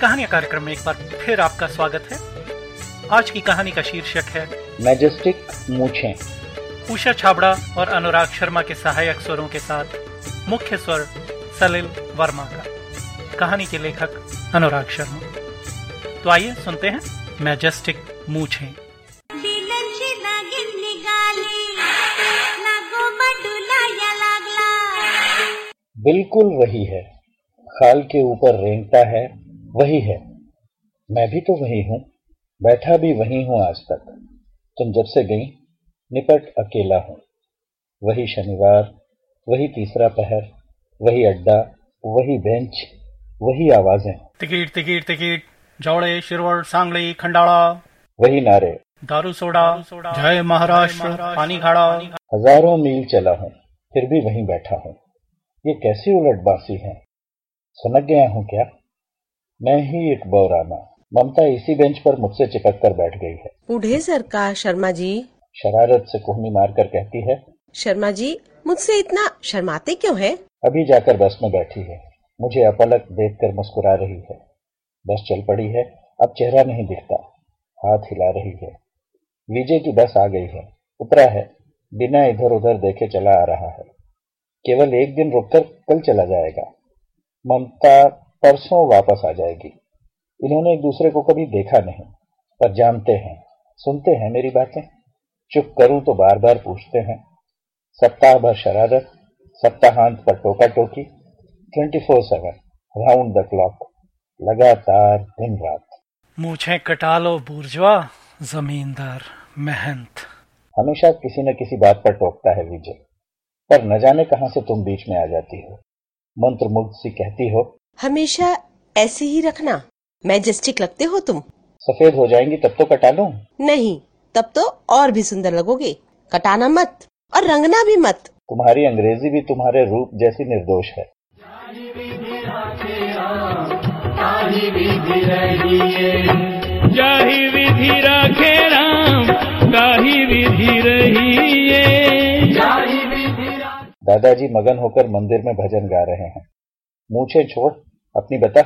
कहानियाँ कार्यक्रम में एक बार फिर आपका स्वागत है। आज की कहानी का शीर्षक है मैजेस्टिक मूछें। उषा छाबड़ा और अनुराग शर्मा के सहायक स्वरों के साथ मुख्य स्वर सलिल वर्मा का। कहानी के लेखक अनुराग शर्मा। तो आइए सुनते हैं मैजेस्टिक मूछें। बिल्कुल वही है। खाल के ऊपर रेंगता है वही है। मैं भी तो वही हूँ बैठा भी वही हूँ आज तक। तुम जब से गई निपट अकेला हूँ। वही शनिवार वही तीसरा पहर वही अड्डा वही बेंच वही आवाज़ें। टिकट टिकट टिकट जौड़े शिरवड़ सांगली खंडाला वही नारे। दारू सोडा जय महाराष्ट्र पानी खाड़ा हज़ारों मील चला हूँ फिर भी वहीं बैठा हूँ। ये कैसी उलटबासी है? सुनक गया हूँ क्या? मैं ही एक बौराना ममता इसी बेंच पर मुझसे चिपक कर बैठ गई है। बूढ़े सरकार शर्मा जी। शरारत से कोहनी मारकर कहती है शर्मा जी मुझसे इतना शर्माते क्यों है? अभी जाकर बस में बैठी है। मुझे अपलक देखकर मुस्कुरा रही है। बस चल पड़ी है। अब चेहरा नहीं दिखता। हाथ हिला रही है। विजय की बस आ गई है। उतरा है। बिना इधर उधर देखे चला आ रहा है। केवल एक दिन रुककर कल चला जाएगा। ममता परसों वापस आ जाएगी। इन्होंने एक दूसरे को कभी देखा नहीं पर जानते हैं सुनते हैं मेरी बातें। चुप करूँ तो बार बार पूछते हैं। सप्ताह भर शरारत सप्ताहांत पर टोका टोकी twenty four seven round the clock लगातार दिन रात मूछें कटा लो बूर्जवा जमींदार मेहनत हमेशा किसी न किसी बात पर टोकता है विजय पर न जाने कहाँ से तुम बीच में आ जाती हो। मंत्र मुग्ध सी कहती हो हमेशा ऐसे ही रखना। मैजेस्टिक लगते हो तुम? सफ़ेद हो जाएँगी तब तो कटा लो। नहीं तब तो और भी सुंदर लगोगे। कटाना मत और रंगना भी मत। तुम्हारी अंग्रेज़ी भी तुम्हारे रूप जैसी निर्दोष है। जाहि विधि रखे राम विधि रहिए। दादाजी मगन होकर मंदिर में भजन गा रहे हैं। मूछे छोड़ अपनी बता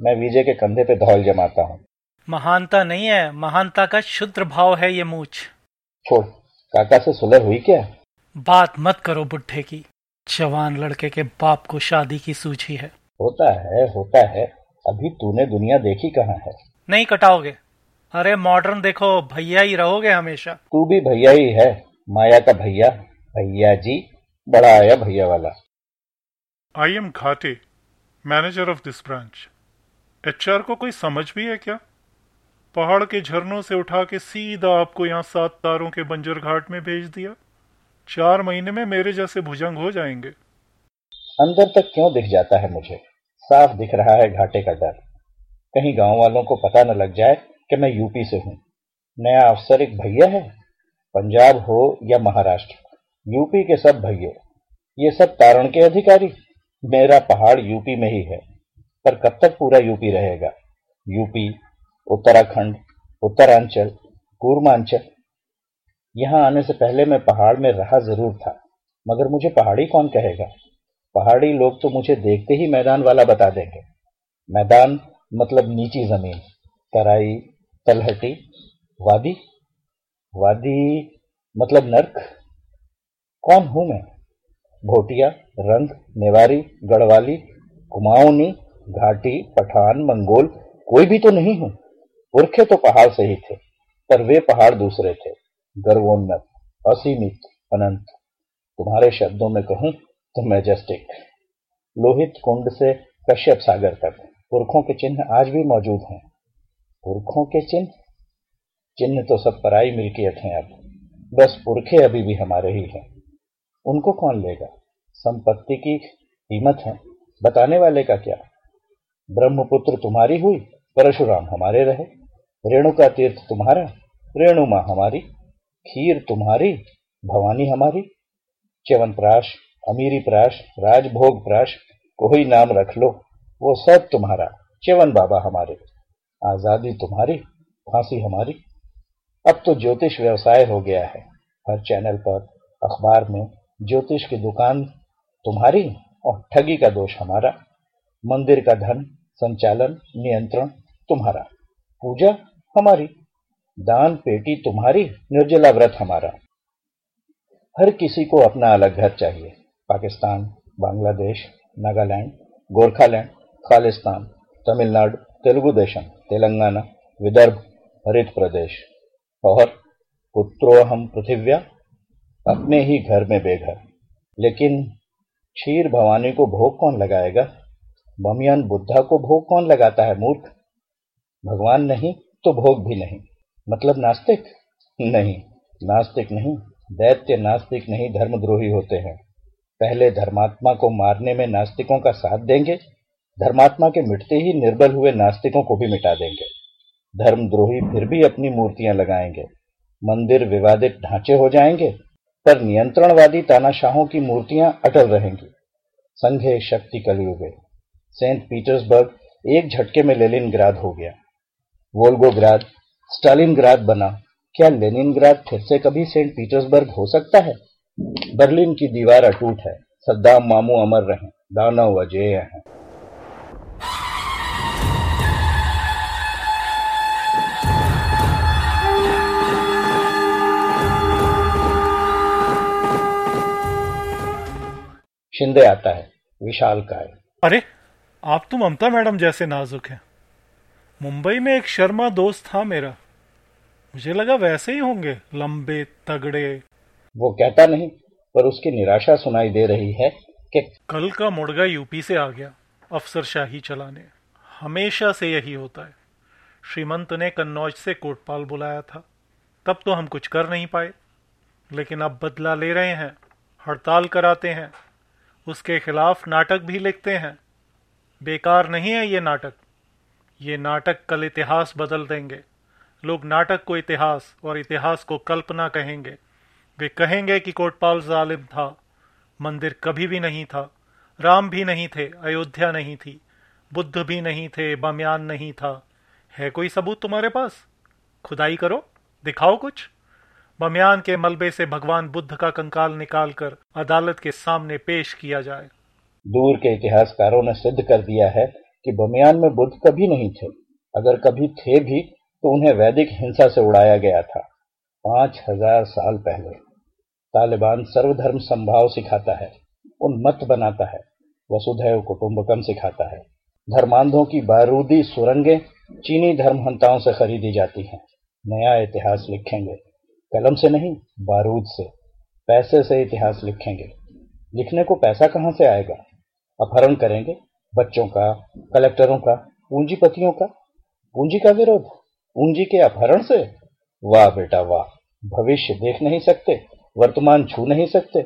मैं विजय के कंधे पे धौल जमाता हूँ। महानता नहीं है महानता का शुद्र भाव है ये मूछ। छोड़ काका से सुलह हुई क्या? बात मत करो बुढ़े की। जवान लड़के के बाप को शादी की सूझी है। होता है होता है। अभी तूने दुनिया देखी कहाँ है? नहीं कटाओगे। अरे मॉडर्न देखो भैया ही रहोगे हमेशा। तू भी भैया ही है माया का भैया भैया जी बड़ा आया भैया वाला। I am Ghate. Manager of this branch. HR को कोई समझ भी है क्या? पहाड़ के झरनों से उठा के सीधा आपको यहाँ सात तारों के बंजर घाट में भेज दिया। चार महीने में मेरे जैसे भुजंग हो जाएँगे। अंदर तक क्यों दिख जाता है मुझे? साफ़ दिख रहा है घाटे का डर। कहीं गाँव वालों को पता न लग जाए कि मैं यूपी से हूँ। नया अफसर एक भैया है, पंजाब हो या महाराष्ट्र। यूपी के सब भैया, ये सब तारण के अधिकारी। मेरा पहाड़ यूपी में ही है, पर कब तक पूरा यूपी रहेगा? यूपी, उत्तराखंड, उत्तरांचल, कूर्मांचल। यहाँ आने से पहले मैं पहाड़ में रहा ज़रूर था, मगर मुझे पहाड़ी कौन कहेगा? पहाड़ी लोग तो मुझे देखते ही मैदान वाला बता देंगे। मैदान मतलब नीची ज़मीन, तराई, तलहटी, वादी। वादी मतलब नर्क। कौन हूँ मैं? भोटिया रंग नेवारी, गढ़वाली, कुमाऊनी, घाटी, पठान, मंगोल, कोई भी तो नहीं हूँ। पुरखे तो पहाड़ से ही थे, पर वे पहाड़ दूसरे थे। गर्वोन्नत, असीमित, अनंत। तुम्हारे शब्दों में कहूँ तो मैजेस्टिक। लोहित कुंड से कश्यप सागर तक। पुरखों के चिन्ह आज भी मौजूद हैं। पुरखों के चिन्ह? चिन्ह तो सब पराई मिल्कियत हैं अब। बस पुरखे अभी भी हमारे ही हैं। उनको कौन लेगा? संपत्ति की कीमत है। बताने वाले का क्या? ब्रह्मपुत्र तुम्हारी हुई, परशुराम हमारे रहे। रेणुका तीर्थ तुम्हारा रेणु माँ हमारी, खीर तुम्हारी, भवानी हमारी। च्यवनप्राश अमीरी प्राश राजभोग प्राश कोई नाम रख लो, वो सब तुम्हारा, च्यवन बाबा हमारे। आज़ादी तुम्हारी, फांसी हमारी। अब तो ज्योतिष व्यवसाय हो गया है, हर चैनल पर, अखबार में ज्योतिष की दुकान तुम्हारी और ठगी का दोष हमारा। मंदिर का धन, संचालन, नियंत्रण तुम्हारा। पूजा हमारी, दान पेटी तुम्हारी, निर्जला व्रत हमारा। हर किसी को अपना अलग घर चाहिए। पाकिस्तान, बांग्लादेश, नागालैंड, गोरखालैंड, खालिस्तान, तमिलनाडु, तेलुगु देशम, तेलंगाना, विदर्भ, हरित प्रदेश। और पुत्रो हम पृथिव्या अपने ही घर में बेघर। लेकिन क्षीर भवानी को भोग कौन लगाएगा? बमियान बुद्धा को भोग कौन लगाता है, मूर्ख? भगवान नहीं तो भोग भी नहीं। मतलब नास्तिक? नहीं नास्तिक नहीं। दैत्य नास्तिक नहीं, धर्मद्रोही होते हैं। पहले धर्मात्मा को मारने में नास्तिकों का साथ देंगे, धर्मात्मा के मिटते ही निर्बल हुए नास्तिकों को भी मिटा देंगे। धर्मद्रोही फिर भी अपनी मूर्तियाँ लगाएँगे। मंदिर विवादित ढांचे हो जाएँगे पर नियंत्रणवादी तानाशाहों की मूर्तियाँ अटल रहेंगी। संघे शक्ति कलयुगे सेंट पीटर्सबर्ग एक झटके में लेनिनग्राद हो गया। वोल्गोग्राद, स्टालिनग्राद बना। क्या लेनिनग्राद फिर से कभी सेंट पीटर्सबर्ग हो सकता है? बर्लिन की दीवार अटूट है। सद्दाम मामू अमर रहे। दानव अजेय हैं। शिंदे आता है विशाल काय अरे आप तो ममता मैडम जैसे नाजुक हैं। मुंबई में एक शर्मा दोस्त था मेरा। मुझे लगा वैसे ही होंगे लंबे तगड़े। वो कहता नहीं पर उसकी निराशा सुनाई दे रही है कि कल का मुर्गा यूपी से आ गया अफसरशाही चलाने। हमेशा से यही होता है। श्रीमंत ने कन्नौज से कोटपाल बुलाया था। तब तो हम कुछ कर नहीं पाए लेकिन अब बदला ले रहे हैं हड़ताल कराते हैं। उसके खिलाफ नाटक भी लिखते हैं। बेकार नहीं है ये नाटक। ये नाटक कल इतिहास बदल देंगे। लोग नाटक को इतिहास और इतिहास को कल्पना कहेंगे। वे कहेंगे कि कोटपाल जालिम था। मंदिर कभी भी नहीं था। राम भी नहीं थे। अयोध्या नहीं थी। बुद्ध भी नहीं थे। बमयान नहीं था। है कोई सबूत तुम्हारे पास? खुदाई करो। दिखाओ कुछ। बमयान के मलबे से भगवान बुद्ध का कंकाल निकालकर अदालत के सामने पेश किया जाए। दूर के इतिहासकारों ने सिद्ध कर दिया है कि बमियान में बुद्ध कभी नहीं थे। अगर कभी थे भी तो उन्हें वैदिक हिंसा से उड़ाया गया था। पाँच हज़ार साल पहले, तालिबान सर्वधर्म संभाव सिखाता है उन्मत्त बनाता है, वसुधैव कुटुंबकम सिखाता है। धर्मांधों की बारूदी सुरंगें चीनी धर्महंताओं से खरीदी जाती हैं। नया इतिहास लिखेंगे। कलम से नहीं, बारूद से। पैसे से इतिहास लिखेंगे। लिखने को पैसा कहाँ से आएगा? अपहरण करेंगे बच्चों का, कलेक्टरों का, पूंजीपतियों का। पूंजी का विरोध? पूंजी के अपहरण से? वाह बेटा वाह, भविष्य देख नहीं सकते, वर्तमान छू नहीं सकते।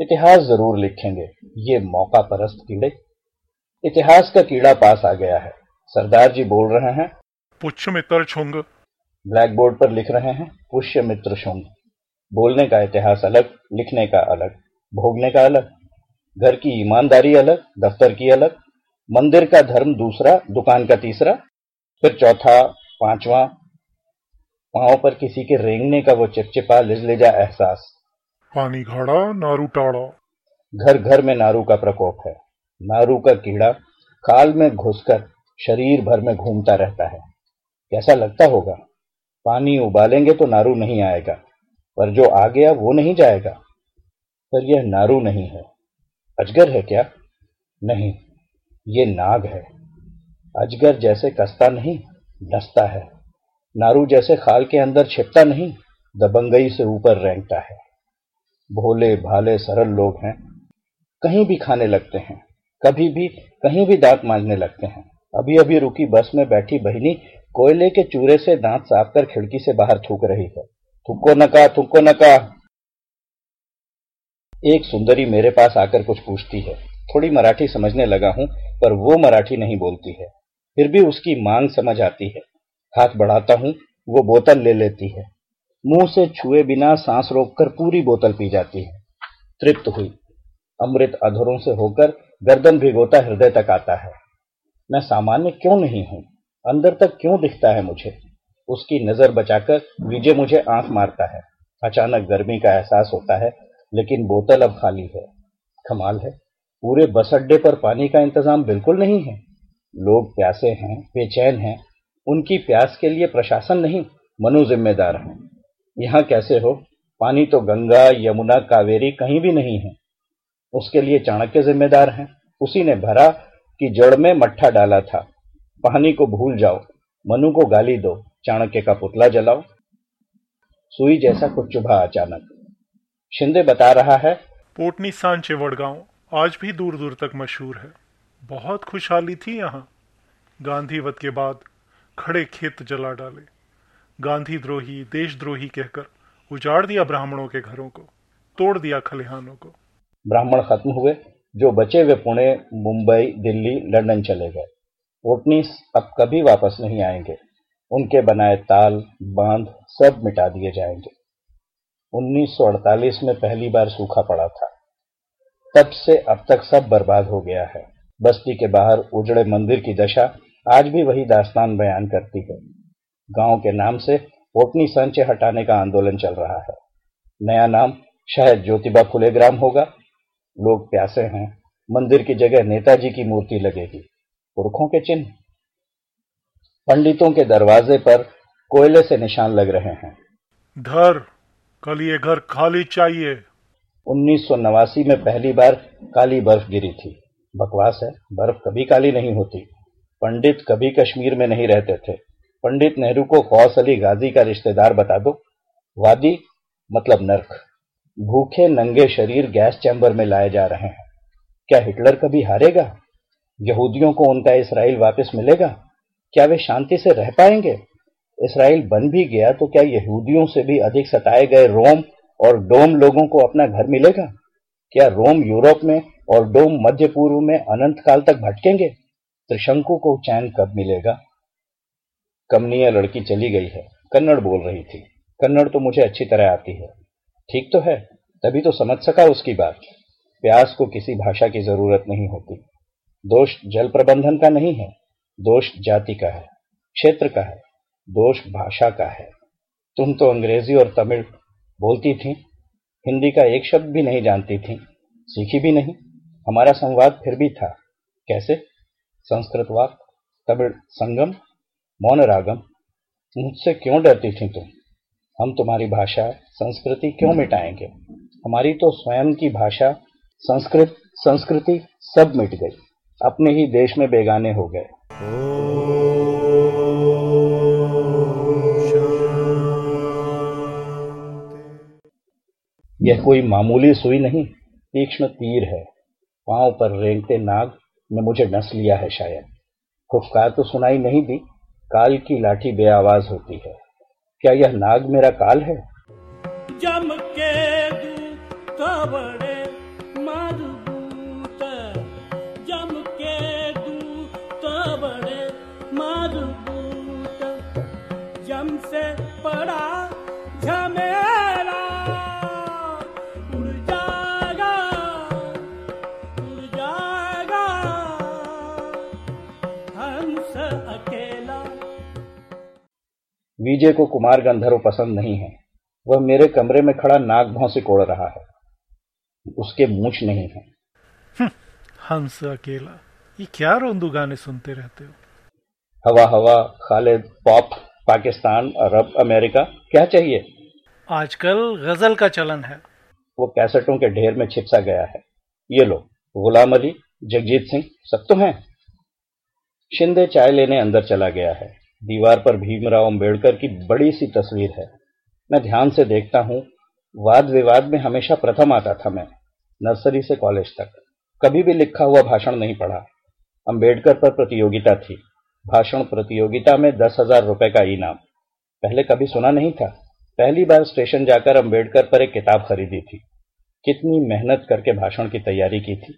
इतिहास ज़रूर लिखेंगे, ये मौका परस्त कीड़े। इतिहास का कीड़ा पास आ गया है। सरदार जी बोल रहे हैं। पुच्छ मित्र छुंग। ब्लैक बोर्ड पर लिख रहे हैं पुष्य मित्र शुंग। बोलने का इतिहास अलग लिखने का अलग भोगने का अलग घर की ईमानदारी अलग दफ्तर की अलग मंदिर का धर्म दूसरा दुकान का तीसरा फिर चौथा पांचवा पाँव पर किसी के रेंगने का वो चिपचिपा लिजलिजा एहसास। पानी घाड़ा नारू टाड़ा। घर घर में नारू का प्रकोप है। नारू का कीड़ा खाल में घुसकर शरीर भर में घूमता रहता है। कैसा लगता होगा? पानी उबालेंगे तो नारू नहीं आएगा, पर जो आ गया वो नहीं जाएगा। पर यह नारू नहीं है। अजगर है क्या? नहीं, ये नाग है। अजगर जैसे कसता नहीं डसता है। नारू जैसे खाल के अंदर छिपता नहीं, दबंगई से ऊपर रेंगता है। भोले भाले सरल लोग हैं, कहीं भी खाने लगते हैं, कभी भी, कहीं भी दांत मांजने लगते हैं। अभी अभी रुकी बस में बैठी बहिनी कोयले के चूरे से दांत साफ़ कर खिड़की से बाहर थूक रही है। थुक्को नका थुक्को नका एक सुंदरी मेरे पास आकर कुछ पूछती है। थोड़ी मराठी समझने लगा हूँ, पर वो मराठी नहीं बोलती है। फिर भी उसकी मांग समझ आती है। हाथ बढ़ाता हूँ, वो बोतल ले लेती है। मुँह से छुए बिना सांस रोककर पूरी बोतल पी जाती है। तृप्त हुई। अमृत अधरों से होकर गर्दन भिगोता हृदय तक आता है। मैं सामान्य क्यों नहीं हूँ? अंदर तक क्यों दिखता है मुझे? उसकी नज़र बचाकर विजय मुझे आँख मारता है। अचानक गर्मी का एहसास होता है, लेकिन बोतल अब खाली है। कमाल है। पूरे बस अड्डे पर पानी का इंतज़ाम बिल्कुल नहीं है। लोग प्यासे हैं, बेचैन हैं। उनकी प्यास के लिए प्रशासन नहीं, मनु जिम्मेदार है। यहाँ कैसे हो? पानी तो गंगा, यमुना, कावेरी कहीं भी नहीं है। उसके लिए चाणक्य जिम्मेदार हैं। उसी ने भरा कि जड़ में मट्ठा डाला था। पानी को भूल जाओ मनु को गाली दो चाणक्य का पुतला जलाओ। सुई जैसा कुछ चुभा अचानक। शिंदे बता रहा है पोटनी सांचे वड़गांव आज भी दूर दूर तक मशहूर है। बहुत खुशहाली थी यहाँ। गांधीवत के बाद खड़े खेत जला डाले। गांधी द्रोही देशद्रोही कहकर उजाड़ दिया ब्राह्मणों के घरों को तोड़ दिया खलिहानों को। ब्राह्मण खत्म हुए जो बचे वे पुणे मुंबई दिल्ली लंदन चले गए। पोटनी अब कभी वापस नहीं आएँगे। उनके बनाए ताल, बाँध सब मिटा दिए जाएँगे। 1948 में पहली बार सूखा पड़ा था। तब से अब तक सब बर्बाद हो गया है। बस्ती के बाहर उजड़े मंदिर की दशा आज भी वही दास्तान बयान करती है। गाँव के नाम से पोटनी संचय हटाने का आंदोलन चल रहा है। नया नाम शायद ज्योतिबा फुले ग्राम होगा। लोग प्यासे हैं। मंदिर की जगह नेताजी की मूर्ति लगेगी। पुरखों के चिन्ह पंडितों के दरवाजे पर कोयले से निशान लग रहे हैं। धर कल ये घर खाली चाहिए। उन्नीस सौ नवासी में पहली बार काली बर्फ़ गिरी थी। बकवास है बर्फ़ कभी काली नहीं होती। पंडित कभी कश्मीर में नहीं रहते थे। पंडित नेहरू को गौस अली गाजी का रिश्तेदार बता दो। वादी मतलब नर्क। भूखे नंगे शरीर गैस चैम्बर में लाए जा रहे हैं। क्या हिटलर कभी हारेगा? यहूदियों को उनका इसराइल वापस मिलेगा? क्या वे शांति से रह पाएँगे? इसराइल बन भी गया तो क्या यहूदियों से भी अधिक सताए गए रोम और डोम लोगों को अपना घर मिलेगा? क्या रोम यूरोप में और डोम मध्य पूर्व में अनंत काल तक भटकेंगे? त्रिशंकु को चैन कब मिलेगा? कमनीय लड़की चली गई है। कन्नड़ बोल रही थी। कन्नड़ तो मुझे अच्छी तरह आती है। ठीक तो है। तभी तो समझ सका उसकी बात। प्यास को किसी भाषा की ज़रूरत नहीं होती। दोष जल प्रबंधन का नहीं है, दोष जाति का है, क्षेत्र का है, दोष भाषा का है। तुम तो अंग्रेज़ी और तमिल बोलती थी, हिंदी का एक शब्द भी नहीं जानती थी, सीखी भी नहीं, हमारा संवाद फिर भी था। कैसे? संस्कृत वाक तमिल संगम, मौन रागम, मुझसे क्यों डरती थी तुम? हम तुम्हारी भाषा, संस्कृति क्यों मिटाएँगे? हमारी तो स्वयं की भाषा, संस्कृत, संस्कृति सब मिट गई। अपने ही देश में बेगाने हो गए। यह कोई मामूली सुई नहीं, तीक्ष्ण तीर है। पाँव पर रेंगते नाग ने मुझे नस लिया है शायद। खुफकार तो सुनाई नहीं दी, काल की लाठी बेआवाज होती है। क्या यह नाग मेरा काल है? जम के पड़ा झमेला। उड़ जाएगा उड़ जाएगा। हंस अकेला। विजय को कुमार गंधर्व पसंद नहीं है। वह मेरे कमरे में खड़ा नाग भौं से कोड़ रहा है। उसके मूछ नहीं है। हंस अकेला। ये क्या रोंदू गाने सुनते रहते हो? हवा हवा खालिद पॉप। पाकिस्तान अरब अमेरिका क्या चाहिए? आजकल गज़ल का चलन है। वो कैसेटों के ढेर में छिपसा गया है। ये लो गुलाम अली जगजीत सिंह सब तो हैं। शिंदे चाय लेने अंदर चला गया है। दीवार पर भीमराव अंबेडकर की बड़ी सी तस्वीर है। मैं ध्यान से देखता हूँ वाद विवाद में हमेशा प्रथम आता था मैं नर्सरी से कॉलेज तक। कभी भी लिखा हुआ भाषण नहीं पढ़ा। अंबेडकर पर प्रतियोगिता थी। भाषण प्रतियोगिता में दस हज़ार रुपए का इनाम। पहले कभी सुना नहीं था। पहली बार स्टेशन जाकर अंबेडकर पर एक किताब खरीदी थी। कितनी मेहनत करके भाषण की तैयारी की थी।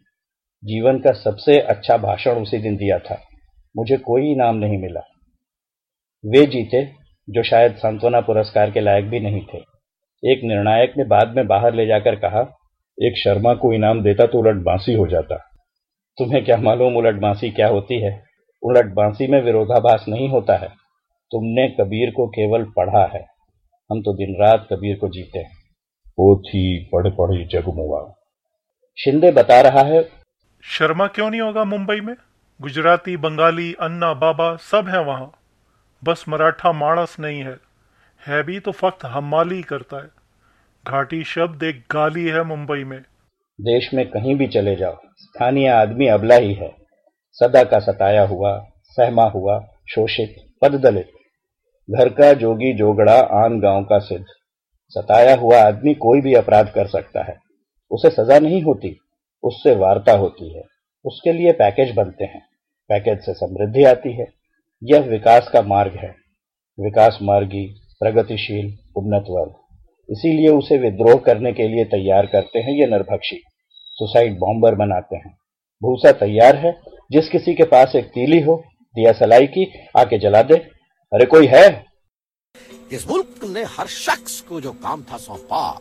जीवन का सबसे अच्छा भाषण उसी दिन दिया था। मुझे कोई इनाम नहीं मिला। वे जीते, जो शायद सांत्वना पुरस्कार के लायक भी नहीं थे। एक निर्णायक ने बाद में बाहर ले जाकर कहा, एक शर्मा को इनाम देता तो उलट बांसी हो जाता। तुम्हें क्या मालूम उलट बांसी क्या होती है? उलट बांसी में विरोधाभास नहीं होता है। तुमने कबीर को केवल पढ़ा है। हम तो दिन रात कबीर को जीते हैं। पोथी पढ़ पढ़ी जगमुआ शिंदे बता रहा है। शर्मा क्यों नहीं होगा मुंबई में? गुजराती बंगाली अन्ना बाबा सब है वहाँ। बस मराठा मानस नहीं है। है भी तो फक्त हमाली करता है। घाटी शब्द एक गाली है मुंबई में। देश में कहीं भी चले जाओ। स्थानीय आदमी अबला ही है। सदा का सताया हुआ, सहमा हुआ, शोषित, पददलित। घर का जोगी जोगड़ा आन गाँव का सिद्ध। सताया हुआ आदमी कोई भी अपराध कर सकता है। उसे सजा नहीं होती, उससे वार्ता होती है। उसके लिए पैकेज बनते हैं। पैकेज से समृद्धि आती है। यह विकास का मार्ग है। विकास मार्गी, प्रगतिशील उन्नत वर्ग इसीलिए उसे विद्रोह करने के लिए तैयार करते हैं ये नरभक्षी। सुसाइड बॉम्बर बनाते हैं। भूसा तैयार है जिस किसी के पास एक तीली हो दिया सलाई की आके जला दे। अरे कोई है? इस मुल्क ने हर शख्स को जो काम था सौंपा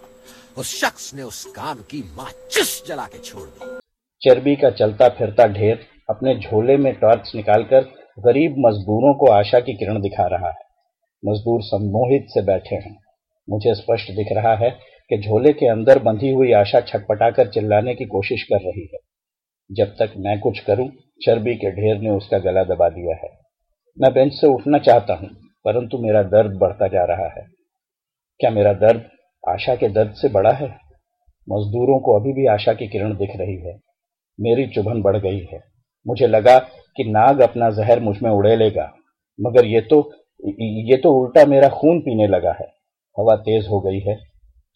उस शख्स ने उस काम की माचिस जला के छोड़ दी। चर्बी का चलता फिरता ढेर अपने झोले में टॉर्च निकालकर गरीब मजदूरों को आशा की किरण दिखा रहा है। मजदूर सम्मोहित से बैठे हैं। मुझे स्पष्ट दिख रहा है कि झोले के अंदर बंधी हुई आशा छटपटाकर चिल्लाने की कोशिश कर रही है। जब तक मैं कुछ करूँ, चर्बी के ढेर ने उसका गला दबा दिया है। मैं बेंच से उठना चाहता हूँ, परंतु मेरा दर्द बढ़ता जा रहा है। क्या मेरा दर्द आशा के दर्द से बड़ा है? मजदूरों को अभी भी आशा की किरण दिख रही है। मेरी चुभन बढ़ गई है। मुझे लगा कि नाग अपना जहर मुझमें उड़ेलेगा मगर ये तो ये तो उल्टा मेरा खून पीने लगा है। हवा तेज हो गई है।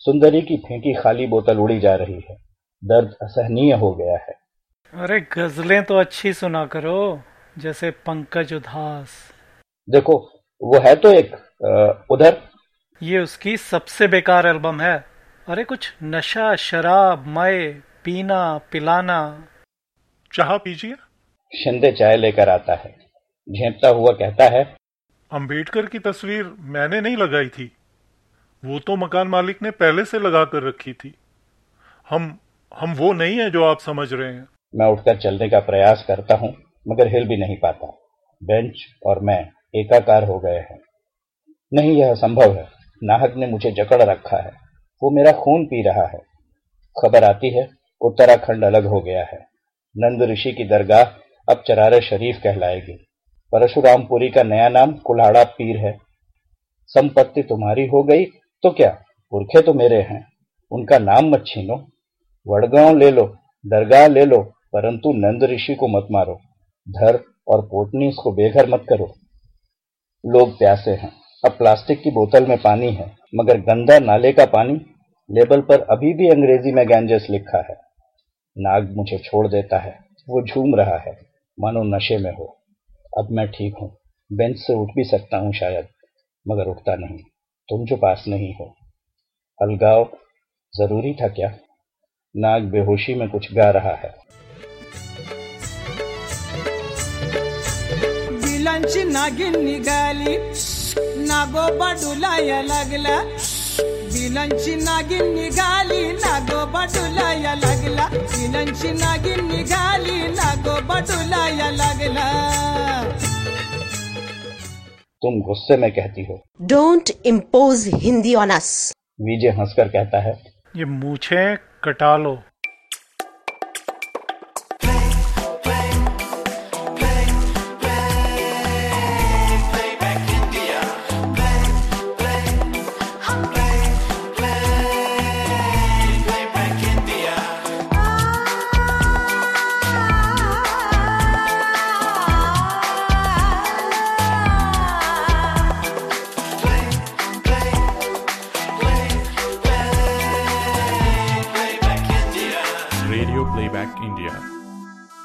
सुंदरी की फेंकी खाली बोतल उड़ी जा रही है। दर्द असहनीय हो गया है। अरे गजलें तो अच्छी सुना करो जैसे पंकज उदास। देखो वो है तो एक उधर। ये उसकी सबसे बेकार एल्बम है। अरे कुछ नशा शराब मय पीना पिलाना। चाह पीजिए। शिंदे चाय लेकर आता है। झेपता हुआ कहता है अंबेडकर की तस्वीर मैंने नहीं लगाई थी। वो तो मकान मालिक ने पहले से लगा कर रखी थी। हम हम वो नहीं है जो आप समझ रहे हैं। मैं उठकर चलने का प्रयास करता हूँ, मगर हिल भी नहीं पाता। बेंच और मैं एकाकार हो गए हैं। नहीं, यह संभव है। नाहक ने मुझे जकड़ रखा है। वो मेरा खून पी रहा है। खबर आती है, उत्तराखंड अलग हो गया है। नंद ऋषि की दरगाह अब चरार शरीफ कहलाएगी। परशुरामपुरी का नया नाम कुल्हाड़ा पीर है। संपत्ति तुम्हारी हो गई तो क्या? पुरखे तो मेरे हैं। उनका नाम मत छीनो। वड़गांव ले लो, दरगाह ले लो परंतु नंद ऋषि को मत मारो। धर और पोटनीस को बेघर मत करो। लोग प्यासे हैं। अब प्लास्टिक की बोतल में पानी है, मगर गंदा नाले का पानी? लेबल पर अभी भी अंग्रेज़ी में गैंजेस लिखा है। नाग मुझे छोड़ देता है। वो झूम रहा है। मानो नशे में हो। अब मैं ठीक हूँ। बेंच से उठ भी सकता हूँ शायद, मगर उठता नहीं। तुम जो पास नहीं हो। अलगाव ज़रूरी था क्या? नाग बेहोशी में कुछ गा रहा है। बिलांची नागिन निघाली नागोबा डुलाया लागला बिलांची नागिन निघाली नागोबा डुलाया लागला बिलांची नागिन निघाली नागोबा डुलाया लागला तुम गुस्से में कहती हो। Don't impose Hindi on us Vijay हंसकर कहता है। ये मूछें कटा लो।